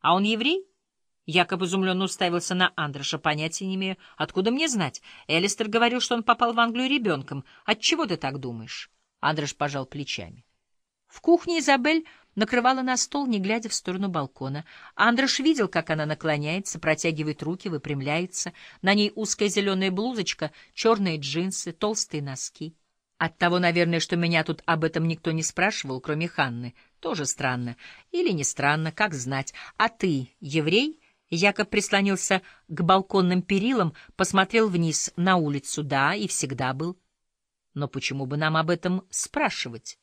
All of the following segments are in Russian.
А он еврей? Якоб изумленно уставился на Андроша. Понятия не имею. Откуда мне знать? Элистер говорил, что он попал в Англию ребенком. Отчего ты так думаешь? Андрош пожал плечами. В кухне Изабель накрывала на стол, не глядя в сторону балкона. Андрош видел, как она наклоняется, протягивает руки, выпрямляется. На ней узкая зеленая блузочка, черные джинсы, толстые носки. От того, наверное, что меня тут об этом никто не спрашивал, кроме Ханны. Тоже странно. Или не странно, как знать. А ты еврей? Якоб прислонился к балконным перилам, посмотрел вниз на улицу. Да, и всегда был. Но почему бы нам об этом спрашивать?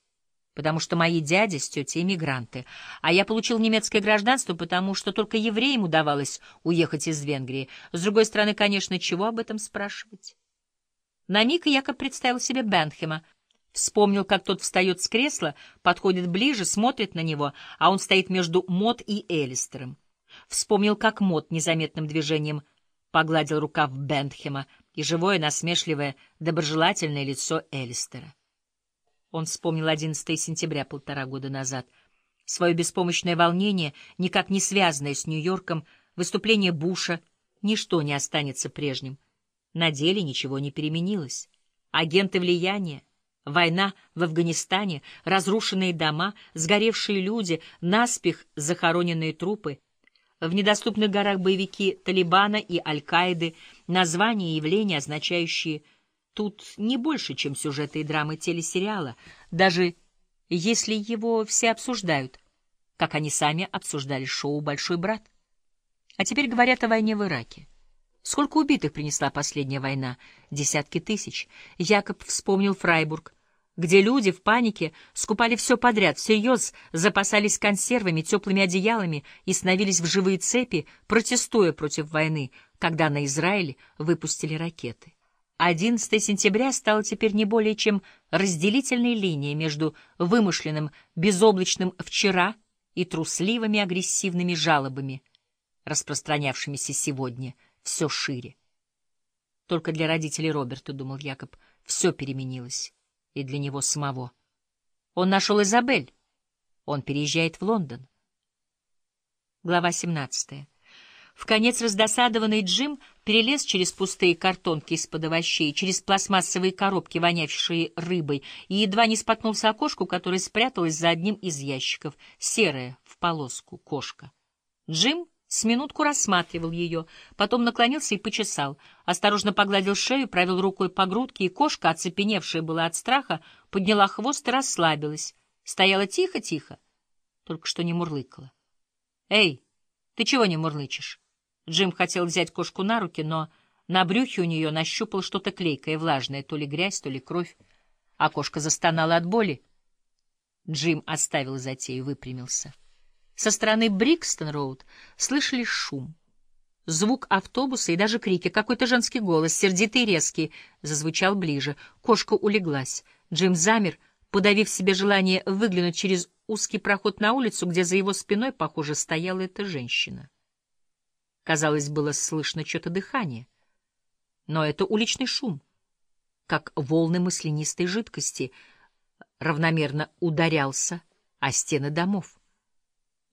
Потому что мои дяди с тетей эмигранты, а я получил немецкое гражданство, потому что только евреям удавалось уехать из Венгрии. С другой стороны, конечно, чего об этом спрашивать? На миг Якоб представил себе Бенхема, Вспомнил, как тот встает с кресла, подходит ближе, смотрит на него, а он стоит между Мот и Элистером. Вспомнил, как Мот незаметным движением погладил рукав Бентхема и живое, насмешливое, доброжелательное лицо Элистера. Он вспомнил 11 сентября полтора года назад, свое беспомощное волнение, никак не связанное с Нью-Йорком, выступление Буша, ничто не останется прежним. На деле ничего не переменилось. Агенты влияния, Война в Афганистане, разрушенные дома, сгоревшие люди, наспех захороненные трупы. В недоступных горах боевики Талибана и Аль-Каиды, названия и явления, означающие тут не больше, чем сюжеты и драмы телесериала, даже если его все обсуждают, как они сами обсуждали шоу «Большой брат». А теперь говорят о войне в Ираке. Сколько убитых принесла последняя война? Десятки тысяч. Якоб вспомнил Фрайбург, где люди в панике скупали все подряд, всерьез запасались консервами, теплыми одеялами и становились в живые цепи, протестуя против войны, когда на Израиль выпустили ракеты. 11 сентября стало теперь не более чем разделительной линией между вымышленным безоблачным вчера и трусливыми агрессивными жалобами, распространявшимися сегодня все шире. Только для родителей Роберта, думал Якоб, все переменилось и для него самого. Он нашел Изабель. Он переезжает в Лондон. Глава 17. В конец раздосадованный Джим перелез через пустые картонки из-под овощей, через пластмассовые коробки, вонявшие рыбой, и едва не споткнулся о кошку, которая спряталась за одним из ящиков, серая, в полоску, кошка. Джим с минутку рассматривал ее, потом наклонился и почесал. Осторожно погладил шею, провел рукой по грудке, и кошка, оцепеневшая была от страха, подняла хвост и расслабилась. Стояла тихо-тихо, только что не мурлыкала. — Эй, ты чего не мурлычешь? Джим хотел взять кошку на руки, но на брюхе у нее нащупал что-то клейкое, влажное, то ли грязь, то ли кровь. А кошка застонала от боли. Джим оставил затею, выпрямился. — со стороны Брикстон-Роуд слышали шум. Звук автобуса и даже крики. Какой-то женский голос, сердитый и резкий, зазвучал ближе. Кошка улеглась. Джим замер, подавив себе желание выглянуть через узкий проход на улицу, где за его спиной, похоже, стояла эта женщина. Казалось, было слышно что-то дыхание. Но это уличный шум, как волны маслянистой жидкости, равномерно ударялся о стены домов.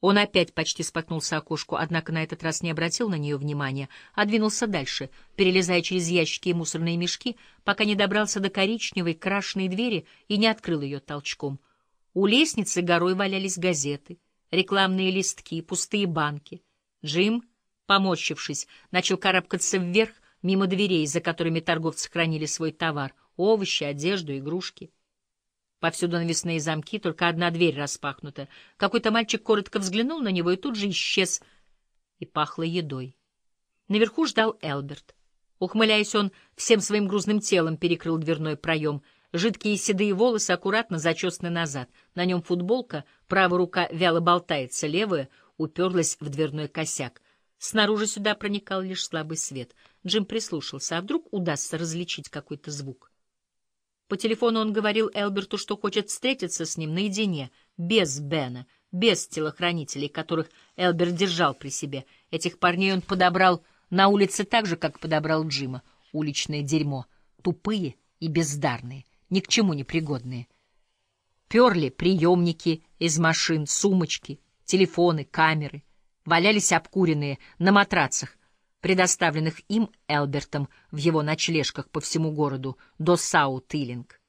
Он опять почти споткнулся о кошку, однако на этот раз не обратил на нее внимания, а двинулся дальше, перелезая через ящики и мусорные мешки, пока не добрался до коричневой крашеной двери и не открыл ее толчком. У лестницы горой валялись газеты, рекламные листки, пустые банки. Джим, поморщившись, начал карабкаться вверх, мимо дверей, за которыми торговцы хранили свой товар — овощи, одежду, игрушки. Повсюду навесные замки, только одна дверь распахнута. Какой-то мальчик коротко взглянул на него и тут же исчез. И пахло едой. Наверху ждал Элберт. Ухмыляясь, он всем своим грузным телом перекрыл дверной проем. Жидкие седые волосы аккуратно зачесаны назад. На нем футболка, правая рука вяло болтается, левая уперлась в дверной косяк. Снаружи сюда проникал лишь слабый свет. Джим прислушался, а вдруг удастся различить какой-то звук. По телефону он говорил Элберту, что хочет встретиться с ним наедине, без Бена, без телохранителей, которых Элберт держал при себе. Этих парней он подобрал на улице так же, как подобрал Джима. Уличное дерьмо. Тупые и бездарные, ни к чему не пригодные. Перли приемники из машин, сумочки, телефоны, камеры. валялись обкуренные на матрацах, предоставленных им Элбертом в его ночлежках по всему городу до Саут-Тиллинг.